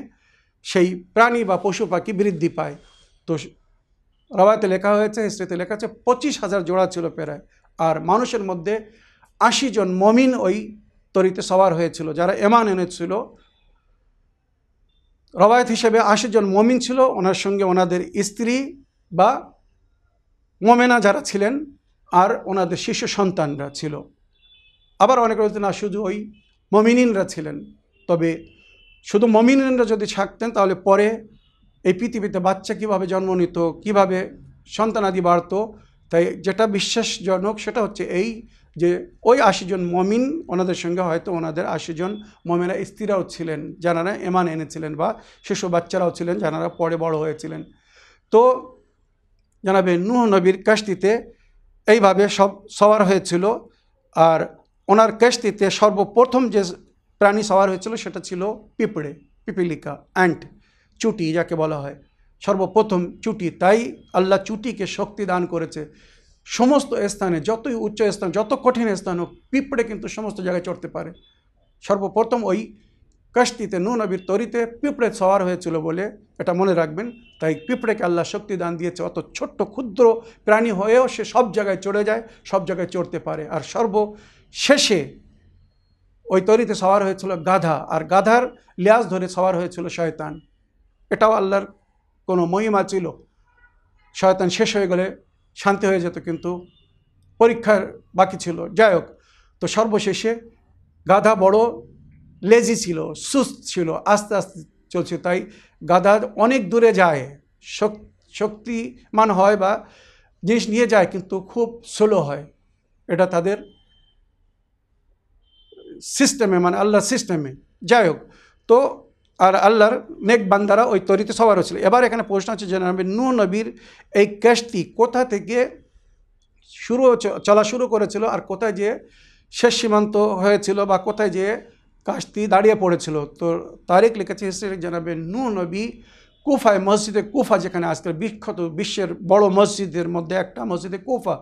সেই প্রাণী বা পশু পাখি বৃদ্ধি পায়। তো রবায়তে লেখা হয়েছে, হিস্ট্রিতে লেখা আছে, পঁচিশ হাজার জোড়া ছিল প্রায়। আর মানুষের মধ্যে আশি জন মমিন ওই তরিতে সওয়ার হয়েছিল, যারা এমান এনেছিল। রবায়ত হিসেবে আশি জন মমিন ছিল, ওনার সঙ্গে ওনাদের স্ত্রী বা মোমেনা যারা ছিলেন আর ওনাদের শিশু সন্তানরা ছিল। আবার অনেক রয়েছে না, শুধু ওই মমিনিনরা ছিলেন। তবে শুধু মমিনিনরা যদি থাকতেন, তাহলে পরে এই পৃথিবীতে বাচ্চা কীভাবে জন্ম নিত, কীভাবে সন্তানাদি বাড়ত, তাই যেটা বিশ্বাসজনক সেটা হচ্ছে এই যে ওই আশিজন মমিন ওনাদের সঙ্গে হয়তো ওনাদের আশিজন মমিনা স্ত্রীরাও ছিলেন যারা এমান এনেছিলেন বা শিশু বাচ্চারাও ছিলেন যারা পরে বড় হয়েছিলেন। তো জানাবে নুহ নবীর কাস্তিতে এইভাবে সব সওয়ার হয়েছিল আর ওনার কাস্তিতে সর্বপ্রথম যে প্রাণী সওয়ার হয়েছিল সেটা ছিল পিঁপড়ে, পিপিলিকা অ্যান্ট চুটি যাকে বলা হয়, সর্বপ্রথম চুটি। তাই আল্লাহ চুটিকে শক্তি দান করেছে। সমস্ত স্থানে, যতই উচ্চ স্থান, যত কঠিন স্থান হোক, পিঁপড়ে কিন্তু সমস্ত জায়গায় চড়তে পারে। সর্বপ্রথম ওই কাস্তিতে নু নবীর তরিতে পিঁপড়ে সওয়ার হয়েছিল বলে এটা মনে রাখবেন। তাই পিঁপড়েকে আল্লাহ শক্তি দান দিয়েছে। অত ছোট্ট, ক্ষুদ্র প্রাণী হয়েও সে সব জায়গায় চড়ে যায়, সব জায়গায় চড়তে পারে। আর সর্বশেষে ওই তরিতে সওয়ার হয়েছিল গাধা। আর গাধার লিয়াজ ধরে সওয়ার হয়েছিল শয়তান। এটাও আল্লাহর কোনো মহিমা ছিল। শয়তান শেষ হয়ে গেলে শান্তি হয়ে যেত কিন্তু পরীক্ষার বাকি ছিল। যাই হোক, তো সর্বশেষে গাধা বড় লেজি ছিল, সুস্থ ছিল, আস্তে আস্তে চলছে। তাই গাধা অনেক দূরে যায় শক্তিমান হয় বা জিনিস নিয়ে যায় কিন্তু খুব স্লো হয়। এটা তাদের সিস্টেমে মানে আল্লাহর সিস্টেমে যাই হোক, তো আর আল্লাহর নেক বান্দারা ওই তরিতে সবার হচ্ছিল এবার এখানে প্রশ্ন হচ্ছে যে নবী নূ নবীর এই ক্যাশটি কোথা থেকে শুরু চলা শুরু করেছিল আর কোথায় যে শেষ সীমান্ত হয়েছিল বা কোথায় যে কাশতি দাঁড়িয়ে পড়েছিল? তো তারিখ লিখেছে হিস্ট্রি, জানাবে নূ নবী কুফায়, মসজিদে কুফা যেখানে আজকের বিখ্যাত, বিশ্বের বড় মসজিদের মধ্যে একটা মসজিদে কুফা,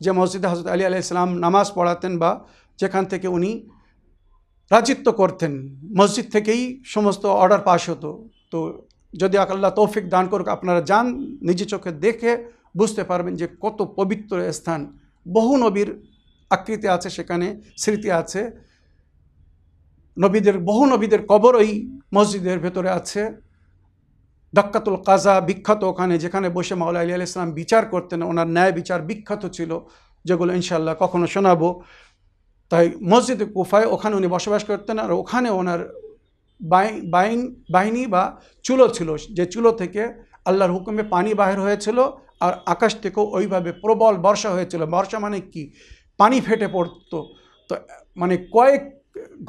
যে মসজিদে হজরত আলী আলাহ ইসলাম নামাজ পড়াতেন বা যেখান থেকে উনি রাজিত্ব করতেন। মসজিদ থেকেই সমস্ত অর্ডার পাস হতো। তো যদি আল্লাহ তৌফিক দান করুক, আপনারা যান, নিজে চোখে দেখে বুঝতে পারবেন যে কত পবিত্র স্থান। বহু নবীর আকৃতি আছে সেখানে, স্মৃতি আছে। নবীদের, বহু নবীদের কবর ওই মসজিদের ভেতরে আছে। ডাক্কাতুল কাজা বিখ্যাত ওখানে, যেখানে বসে মাওলা আলি ইসলাম বিচার করতেন। ওনার ন্যায় বিচার বিখ্যাত ছিল, যেগুলো ইনশাল্লাহ কখনো শোনাবো। তাই মসজিদে কুফায় ওখানে উনি বসবাস করতেন আর ওখানে ওনার বাইন বাহিনী বা চুলো ছিল, যে চুলো থেকে আল্লাহর হুকুমে পানি বাহির হয়েছিল আর আকাশ থেকেও ওইভাবে প্রবল বর্ষা হয়েছিল। বর্ষা মানে কি? পানি ফেটে পড়তো। তো মানে কয়েক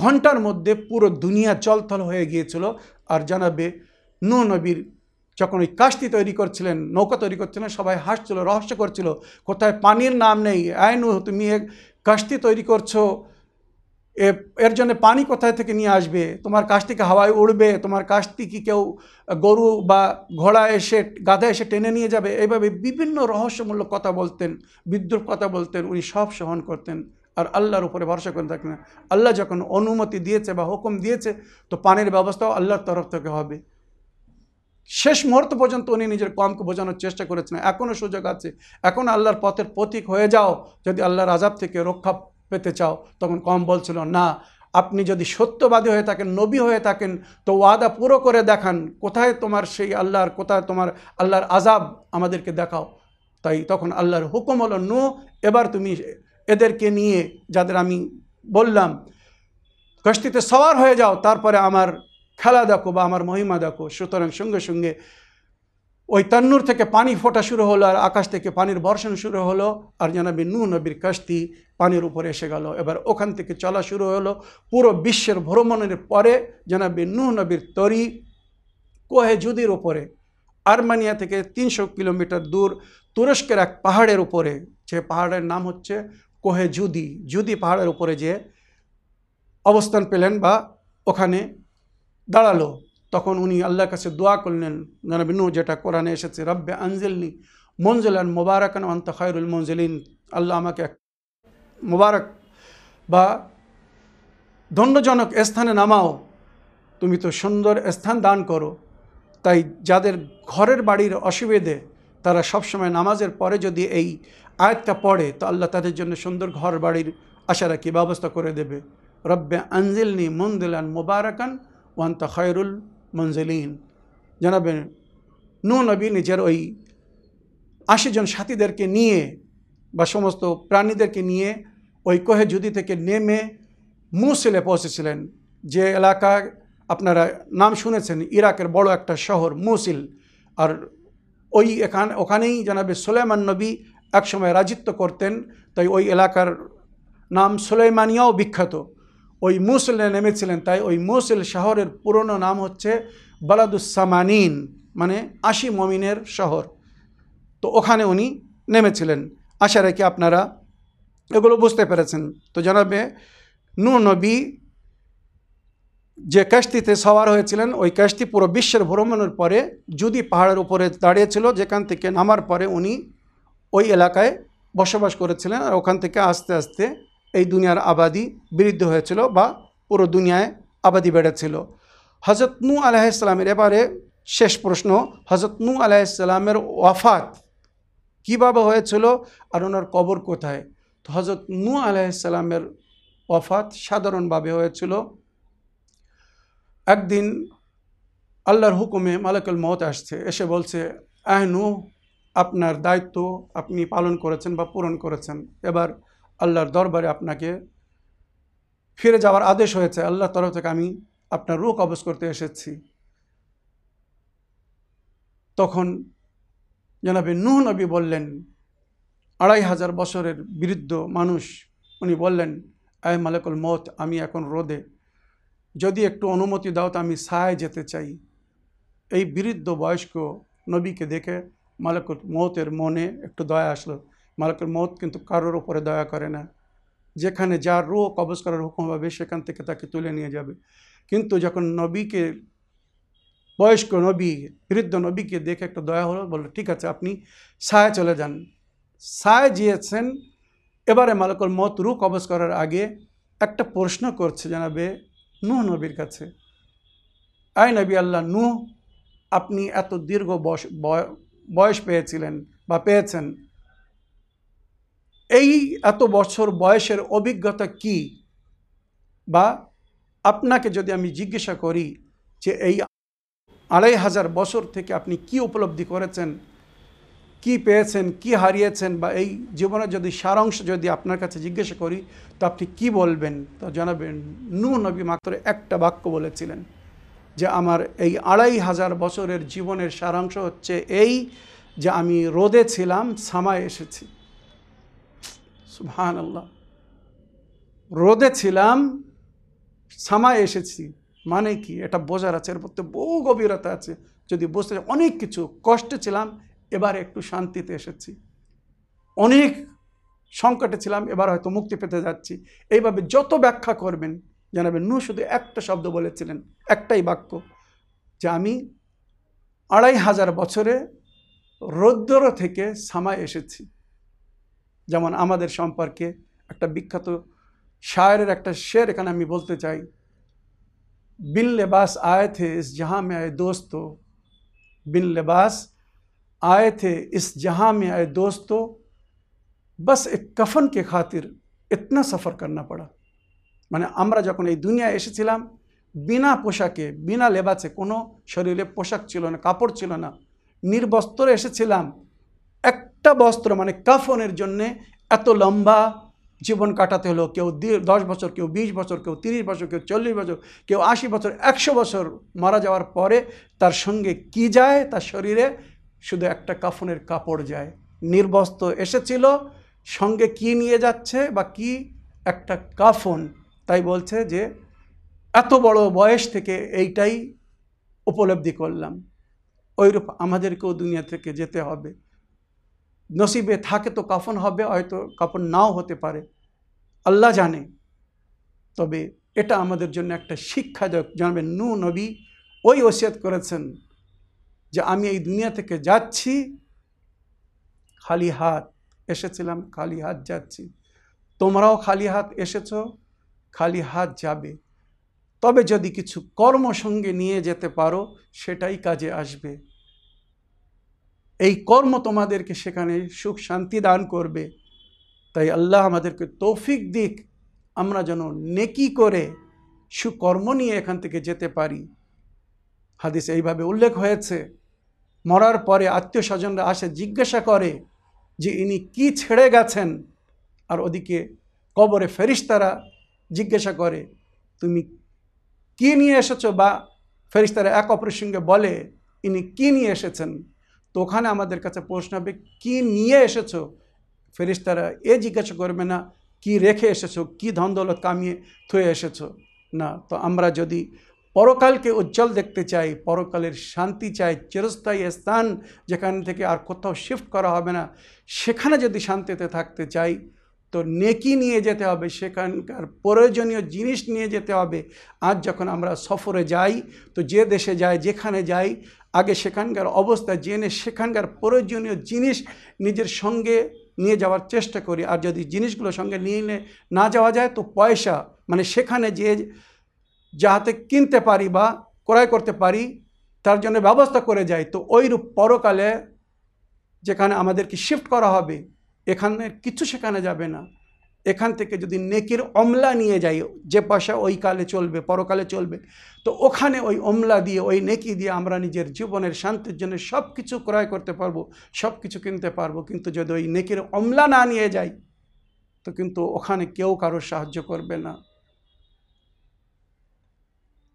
ঘণ্টার মধ্যে পুরো দুনিয়া চলথল হয়ে গিয়েছিল। আর জানাবে নূ নবীর যখন ওই কাশতি তৈরি করছিলেন, নৌকা তৈরি করছিলেন, সবাই হাসছিল, রহস্য করছিল, কোথায় পানির নাম নেই? আয় নু তুমি কাশতি তৈরি করছ এর জন্য পানি কোথায় থেকে নিয়ে আসবে? তোমার কাশতিকে হাওয়ায় উড়বে, তোমার কাশতি কি কেউ গরু বা ঘোড়া এসে, গাধা এসে টেনে নিয়ে যাবে? এইভাবে বিভিন্ন রহস্যমূলক কথা বলতেন, বিদ্রুপ কথা বলতেন, উনি সব সহন করতেন। আর আল্লাহর উপরে ভরসা করে থাকতেন। আল্লাহ যখন অনুমতি দিয়েছে বা হুকুম দিয়েছে, তো পানির ব্যবস্থাও আল্লাহর তরফ থেকে হবে। শেষ মুহূর্ত পর্যন্ত উনি নিজের কমকে বোঝানোর চেষ্টা করেছেন। এখনও সুযোগ আছে। এখন আল্লাহর পথের প্রতীক হয়ে যাও। যদি আল্লাহর আজাব থেকে রক্ষা পেতে চাও, তখন কম বলছিল, না, আপনি যদি সত্যবাদী হয়ে থাকেন, নবী হয়ে থাকেন, তো ওয়াদা পুরো করে দেখান। কোথায় তোমার সেই আল্লাহর, কোথায় তোমার আল্লাহর আজাব আমাদেরকে দেখাও। তাই তখন আল্লাহর হুকুম হলো, নু, এবার তুমি এদেরকে নিয়ে, যাদের আমি বললাম কষ্টিতে সওয়ার হয়ে যাও। তারপরে আমার খেলা দেখো বা আমার মহিমা দেখো, সুতরাং সঙ্গে সঙ্গে ওই তান্নুর থেকে পানি ফোটা শুরু হলো আর আকাশ থেকে পানির বর্ষণ শুরু হলো আর জানাবি নূ নবীর কাশতি পানির উপরে এসে গেল। এবার ওখান থেকে চলা শুরু হলো। পুরো বিশ্বের ভ্রমণের পরে জানাবি নূ নবীর তরি কোহে জুদির উপরে, আর্মানিয়া থেকে তিনশো কিলোমিটার দূর তুরস্কের এক পাহাড়ের উপরে, যে পাহাড়ের নাম হচ্ছে কোহে জুদি জুদি পাহাড়ের উপরে যে অবস্থান পেলেন বা ওখানে দাঁড়াল। তখন উনি আল্লাহর কাছে দোয়া করলেন জনাবি নূহ, যেটা কোরআনে এসেছে, রব্বে আনজিলনি মঞ্জিলান মোবারকান অন্ত খায়রুল মঞ্জিলিন আল্লাহ আমাকে এক মোবারক বা ধন্যজনক স্থানে নামাও। তুমি তো সুন্দর স্থান দান করো। তাই যাদের ঘরের বাড়ির অসুবিধে, তারা সবসময় নামাজের পরে যদি এই আয়াতটা পড়ে, তো আল্লাহ তাদের জন্য সুন্দর ঘর বাড়ির আশা রাখি ব্যবস্থা করে দেবে। রব্বে আনজিলনি মন্দিলান মোবারকান ওয়ান্তা খয়রুল মঞ্জিলিন জানাবেন নু নবী নিজের ওই আশি জন সাথীদেরকে নিয়ে বা সমস্ত প্রাণীদেরকে নিয়ে ওই কোহে জুদি থেকে নেমে মুসিলে পৌঁছেছিলেন। যে এলাকা আপনারা নাম শুনেছেন, ইরাকের বড় একটা শহর মুসিল। আর ওই এখান, ওখানেই জানাবে সুলেমান নবী একসময় রাজিত্ব করতেন। তাই ওই এলাকার নাম সুলেমানিয়াও বিখ্যাত। ওই মুসিলে নেমেছিলেন, তাই ওই মুসিল শহরের পুরনো নাম হচ্ছে বালাদুসামানিন মানে আশি মমিনের শহর। তো ওখানে উনি নেমেছিলেন। আশা রেখে আপনারা এগুলো বুঝতে পেরেছেন। তো জানাবে নু নবী যে কাশতিতে সওয়ার হয়েছিলেন, ওই কাশতি পুরো বিশ্বের ভ্রমণের পরে যদি পাহাড়ের উপরে দাঁড়িয়েছিল, যেখান থেকে নামার পরে উনি ওই এলাকায় বসবাস করেছিলেন। আর ওখান থেকে আস্তে আস্তে এই দুনিয়ার আবাদি বৃদ্ধি হয়েছিল বা পুরো দুনিয়ায় আবাদি বেড়েছিল। হজরত নু আলাইসালামের এবারে শেষ প্রশ্ন হজরত নু আলাইসালামের ওয়াফাত কীভাবে হয়েছিল আর ওনার কবর কোথায়? তো হজরত নু আলাইসালামের ওয়াফাত সাধারণভাবে হয়েছিল, একদিন আল্লাহর হুকুমে মালাকুল মত আসছে, এসে বলছে আহ নু আপনার দায়িত্ব আপনি পালন করেছেন বা পূরণ করেছেন। এবার আল্লাহর দরবারে আপনাকে ফিরে যাওয়ার আদেশ হয়েছে। আল্লাহর তরফ থেকে আমি আপনার রূপ কবজ করতে এসেছি। তখন জানাবে নুহ নবী বললেন, আড়াই হাজার বছরের বৃদ্ধ মানুষ, উনি বললেন, আয় মালাকুল মত আমি এখন রোদে। যদি একটু অনুমতি দাও তো আমি সায় যেতে চাই। এই বৃদ্ধ বয়স্ক নবীকে দেখে মালাকুল মতের মনে একটু দয়া আসলো। মালাকুল মত কিন্তু কারোর উপরে দয়া করে না। যেখানে যার রোহ কবজ করার হুকুম হবে, সেখান থেকে তাকে তুলে নিয়ে যাবে। কিন্তু যখন নবীকে, বয়স্ক নবী, বৃদ্ধ নবীকে দেখে একটা দয়া হলো, বলল, ঠিক আছে, আপনি সায় চলে যান। সায় জিয়েছেন এবারে মালাকুল মত রু কবজ করার আগে একটা প্রশ্ন করছে জানাবে নূহ নবীর কাছে। আয় নবী আল্লাহ, নূহ, আপনি এত দীর্ঘ বয়স, বয়- বয়স পেয়েছিলেন বা পেয়েছেন এই এত বছর বয়সের অভিজ্ঞতা কি? বা আপনাকে যদি আমি জিজ্ঞাসা করি যে এই আড়াই হাজার বছর থেকে আপনি কি উপলব্ধি করেছেন, কি পেয়েছেন, কি হারিয়েছেন বা এই জীবনের যদি সারাংশ যদি আপনার কাছে জিজ্ঞাসা করি, তো আপনি কি বলবেন? তো জানাবেন নূহ নবী মাত্র একটা বাক্য বলেছিলেন যে আমার এই আড়াই হাজার বছরের জীবনের সারাংশ হচ্ছে এই যে আমি রোদে ছিলাম সামায় এসেছি। সুহান আল্লাহ রোদে ছিলাম, সামায় এসেছি। মানে কি? এটা বোঝার আছে, এর মধ্যে বহু গভীরতা আছে। যদি বুঝতে অনেক কিছু কষ্টে ছিলাম, এবার একটু শান্তিতে এসেছি। অনেক সংকটে ছিলাম, এবার হয়তো মুক্তি পেতে যাচ্ছি। এইভাবে যত ব্যাখ্যা করবেন জানাবেন নু শুধু একটা শব্দ বলেছিলেন, একটাই বাক্য, যে আমি আড়াই হাজার বছরে রৌদ্র থেকে সামায় এসেছি। যেমন আমাদের সম্পর্কে একটা বিখ্যাত শায়রের একটা শের এখানে আমি বলতে চাই। বিন লেবাস আয়ে থে ইস জাহা মে আয় দোস্ত, বিন লেবাস আয়ে থে ইস জাহা মে আয় দোস্ত, বাস এক কফন কে খাতির এতনা সফর করনা পড়া। মানে আমরা যখন এই দুনিয়ায় এসেছিলাম, বিনা পোশাকে, বিনা লেবাসে কোনো শরীরে পোশাক ছিল না, কাপড় ছিল না, নির্বস্ত্র এসেছিলাম একটা বস্ত্র মানে কাফনের জন্যে এত লম্বা জীবন কাটাতে হলো। কেউ দশ বছর, কেউ বিশ বছর, কেউ তিরিশ বছর, কেউ চল্লিশ বছর, কেউ আশি বছর, একশো বছর মারা যাওয়ার পরে তার সঙ্গে কি যায়? তার শরীরে শুধু একটা কাফনের কাপড় যায়। নির্বস্ত্র এসেছিল, সঙ্গে কি নিয়ে যাচ্ছে বা কি? একটা কাফন। তাই বলছে যে, এত বড় বয়স থেকে এইটাই উপলব্ধি করলাম। ওইরূপ আমাদেরকেও দুনিয়া থেকে যেতে হবে। নসিবে থাকে তো কাফন হবে, হয়তো কাফন নাও হতে পারে। আল্লাহ জানে। তবে এটা আমাদের জন্য একটা শিক্ষাজক জানবেন নু নবী ওই ওসিয়ত করেছেন যে আমি এই দুনিয়া থেকে যাচ্ছি, খালি হাত এসেছিলাম, খালি হাত যাচ্ছি। তোমরাও খালি হাত এসেছ, খালি হাত যাবে। তবে যদি কিছু কর্ম সঙ্গে নিয়ে যেতে পারো, সেটাই কাজে আসবে। এই কর্ম তোমাদেরকে সেখানে সুখ শান্তি দান করবে। তাই আল্লাহ আমাদেরকে তৌফিক দিক। আমরা যেন নেকি করে সুকর্ম নিয়ে এখান থেকে যেতে পারি। হাদিস এইভাবে উল্লেখ হয়েছে। মরার পরে আত্মীয় স্বজনরা আসে, জিজ্ঞাসা করে যে ইনি কি ছেড়ে গেছেন? আর ওদিকে কবরে ফেরিস্তারা জিজ্ঞাসা করে, তুমি কি নিয়ে এসেছ? বা ফেরিস্তারা এক অপরের সঙ্গে বলে, ইনি কি নিয়ে এসেছেন? তো ওখানে আমাদের কাছে প্রশ্ন হবে, কি নিয়ে এসেছ? ফেরিস্তারা এ জিজ্ঞাসা করবে না, কি রেখে এসেছ? কি ধন দৌলত কামিয়ে থয়ে এসেছ? না, তো আমরা যদি পরকালকে উজ্জ্বল দেখতে চাই, পরকালের শান্তি চাই, চিরস্থায়ী স্থান যেখান থেকে আর কোথাও শিফট করা হবে না, সেখানে যদি শান্তিতে থাকতে চাই, তো নেকি নিয়ে যেতে হবে, সেখানকার প্রয়োজনীয় জিনিস নিয়ে যেতে হবে। আজ যখন আমরা সফরে যাই, তো যে দেশে যাই, যেখানে যাই আগে সেখানকার অবস্থা জেনে সেখানকার প্রয়োজনীয় জিনিস নিজের সঙ্গে নিয়ে যাওয়ার চেষ্টা করি। আর যদি জিনিসগুলো সঙ্গে নিয়ে নে- যাওয়া যায় তো পয়সা মানে সেখানে যে যাহাতে কিনতে পারি বা ক্রয় করতে পারি, তার জন্য ব্যবস্থা করে যাই। তো ওইরূপ পরকালে যেখানে আমাদেরকে শিফট করা হবে, এখানে কিছু সেখানে যাবে না। এখান থেকে যদি নেকির অমলা নিয়ে যাই, যে পয়সা ওই কালে চলবে, পরকালে চলবে, তো ওখানে ওই অমলা দিয়ে, ওই নেকি দিয়ে আমরা নিজের জীবনের শান্তির জন্য সব কিছু ক্রয় করতে পারব সব কিছু কিনতে পারব। কিন্তু যদি ওই নেকির অমলা না নিয়ে যাই, তো কিন্তু ওখানে কেউ কারোর সাহায্য করবে না।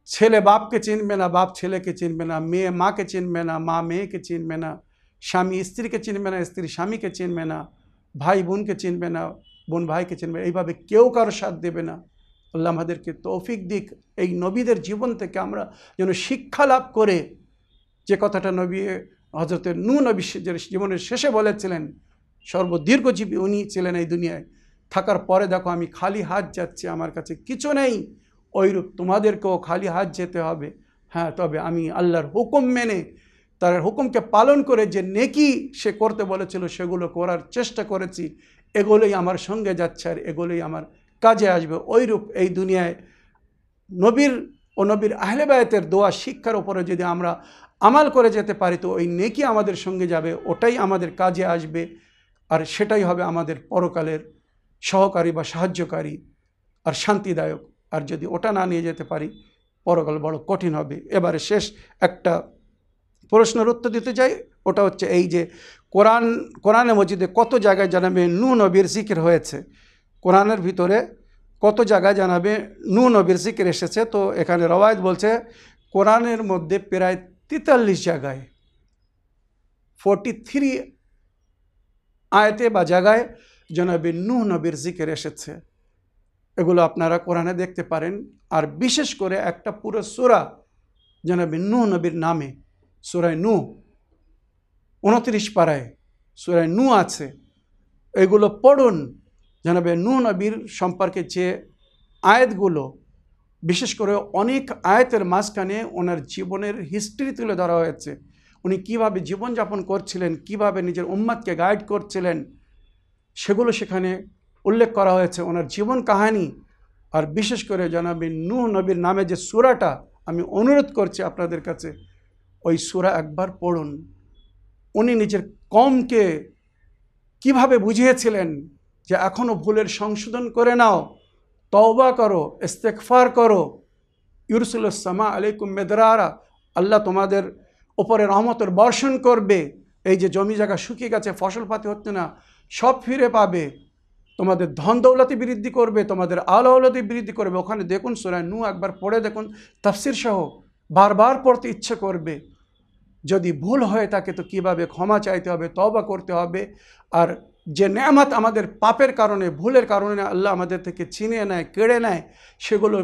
ছেলে বাপকে চিনবে না, বাপ ছেলেকে চিনবে না, মেয়ে মাকে চিনবে না, মা মেয়েকে চিনবে না, স্বামী স্ত্রীকে চিনবে না, স্ত্রী স্বামীকে চিনবে না, ভাই বোনকে চিনবে না বোন ভাইকে চিনবে। এইভাবে কেউ কারও সাথ দেবে না। আল্লাহ আমাদেরকে তৌফিক দিক। এই নবীদের জীবন থেকে আমরা যেন শিক্ষা লাভ করে, যে কথাটা নবী হজরতের নূ নবী জীবনের শেষে বলেছিলেন, সর্বদীর্ঘজীবী উনি ছিলেন এই দুনিয়ায়। থাকার পরে দেখো আমি খালি হাত যাচ্ছি, আমার কাছে কিছু নেই। ওইরূপ তোমাদেরকেও খালি হাত যেতে হবে। হ্যাঁ তবে আমি আল্লাহর হুকুম মেনে তার হুকুমকে পালন করে যে নেকি সে করতে বলেছিল, সেগুলো করার চেষ্টা করেছি। এগুলোই আমার সঙ্গে যাচ্ছে আর এগুলোই আমার কাজে আসবে। ওইরূপ এই দুনিয়ায় নবীর ও নবীর আহলে বায়াতের দোয়া শিক্ষার উপরে যদি আমরা আমাল করে যেতে পারি, তো ওই নেকি আমাদের সঙ্গে যাবে, ওটাই আমাদের কাজে আসবে আর সেটাই হবে আমাদের পরকালের সহকারী বা সাহায্যকারী আর শান্তিদায়ক। আর যদি ওটা না নিয়ে যেতে পারি, পরকাল বড় কঠিন হবে। এবারে শেষ একটা প্রশ্নের উত্তর দিতে চাই, ওটা হচ্ছে এই যে কোরআন, কোরআনে মসজিদে কত জায়গায় জানাবে নু নবীর জিকির হয়েছে? কোরআনের ভিতরে কত জায়গায় জানাবে নু নবীর জিকির এসেছে? তো এখানে রওয়ায়ত বলছে, কোরআনের মধ্যে প্রায় তেতাল্লিশ জায়গায় ফোরটি থ্রি আয়তে বা জায়গায় জনাবে নূহ নবীর জিকের এসেছে। এগুলো আপনারা কোরআনে দেখতে পারেন। আর বিশেষ করে একটা পুরো সুরা জনাবে নূহ নবীর নামে। সুরায় নু উনত্রিশ পাড়ায় সুরায় নু আছে। এগুলো পড়ুন, জানাবে নু নবীর সম্পর্কে যে আয়াতগুলো, বিশেষ করে অনেক আয়াতের মাঝখানে ওনার জীবনের হিস্ট্রি তুলে ধরা হয়েছে। উনি কীভাবে জীবনযাপন করছিলেন, কীভাবে নিজের উম্মাদকে গাইড করছিলেন, সেগুলো সেখানে উল্লেখ করা হয়েছে। ওনার জীবন কাহানি, আর বিশেষ করে জানাবি নূহ নবীর নামে যে সুরাটা আমি অনুরোধ করছি আপনাদের কাছে ওই সুরা একবার পড়ুন। উনি নিজের কমকে কীভাবে বুঝিয়েছিলেন যে এখনও ভুলের সংশোধন করে নাও, তওবা করো ইস্তেকফার করো। ইউরসুলসামা আলাইকুম মেদরারা, আল্লাহ তোমাদের ওপরে রহমতের বর্ষণ করবে। এই যে জমি জায়গা শুকিয়ে গেছে, ফসল পাতি হচ্ছে না, সব ফিরে পাবে। তোমাদের ধন দৌলতি বৃদ্ধি করবে, তোমাদের আলো আলতি বৃদ্ধি করবে। ওখানে দেখুন সুরায় নু একবার পড়ে দেখুন, তাফসির সহ বারবার পড়তে ইচ্ছে করবে। যদি ভুল হয়ে থাকে তো কীভাবে ক্ষমা চাইতে হবে তবা করতে হবে। আর যে নেয়ামত আমাদের পাপের কারণে, ভুলের কারণে আল্লাহ আমাদের থেকে ছিনিয়ে নেয়, কেড়ে নেয়, সেগুলো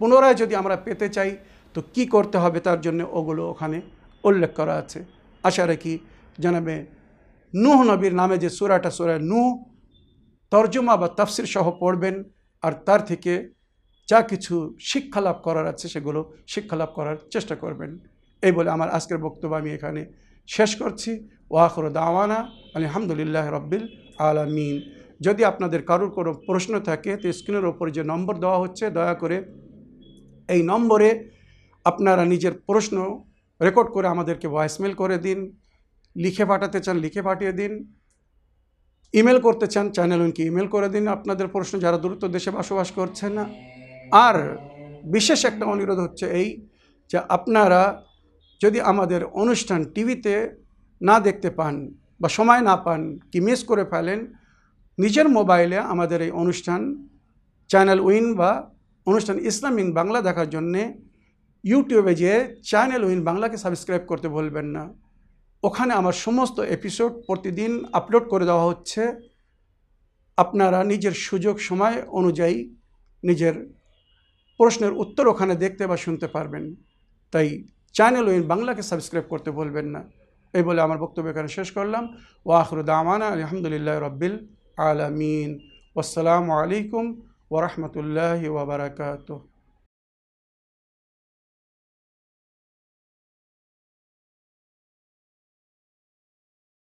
পুনরায় যদি আমরা পেতে চাই, তো কি করতে হবে তার জন্য ওগুলো ওখানে উল্লেখ করা আছে। আশা রাখি জানাবে নুহ নবীর নামে যে সুরাটা, সুরা নূহ, তর্জমা বা তাফসির সহ পড়বেন, আর তার থেকে যা কিছু শিক্ষা লাভ করার আছে সেগুলো শিক্ষা লাভ করার চেষ্টা করবেন। এই বলে আমার আজকের বক্তব্য আমি এখানে শেষ করছি। ওয়াখর দাওয়ানা আলহামদুলিল্লাহ রব্বিল আলামিন। যদি আপনাদের কারোর কোনো প্রশ্ন থাকে, তো স্ক্রিনের ওপর যে নম্বর দেওয়া হচ্ছে, দয়া করে এই নম্বরে আপনারা নিজের প্রশ্ন রেকর্ড করে আমাদেরকে ভয়েসমেল করে দিন, লিখে পাঠাতে চান, লিখে পাঠিয়ে দিন। ইমেল করতে চান চ্যানেল উনকে ইমেল করে দিন। আপনাদের প্রশ্ন যারা দ্রুত দেশে বসবাস করছেন না। আর বিশেষ একটা অনুরোধ হচ্ছে এই যে আপনারা যদি আমাদের অনুষ্ঠান টিভিতে না দেখতে পান বা সময় না পান কি মিস করে ফেলেন, নিজের মোবাইলে আমাদের এই অনুষ্ঠান চ্যানেল উইন বা অনুষ্ঠান ইসলাম ইন বাংলা দেখার জন্যে ইউটিউবে যেয়ে চ্যানেল উইন বাংলাকে সাবস্ক্রাইব করতে ভুলবেন না। ওখানে আমার সমস্ত এপিসোড প্রতিদিন আপলোড করে দেওয়া হচ্ছে। আপনারা নিজের সুযোগ, সময় অনুযায়ী নিজের প্রশ্নের উত্তর ওখানে দেখতে বা শুনতে পারবেন। তাই চ্যানেল ওইন বাংলাকে সাবস্ক্রাইব করতে ভুলবেন না। এই বলে আমার বক্তব্য এখানে শেষ করলাম। ও আখরু দামানা আলহামদুলিল্লাহ রব্বিল আলমিন। আসসালামু আলাইকুম ওরহমতুল্লাহ ওবরাকাতুহ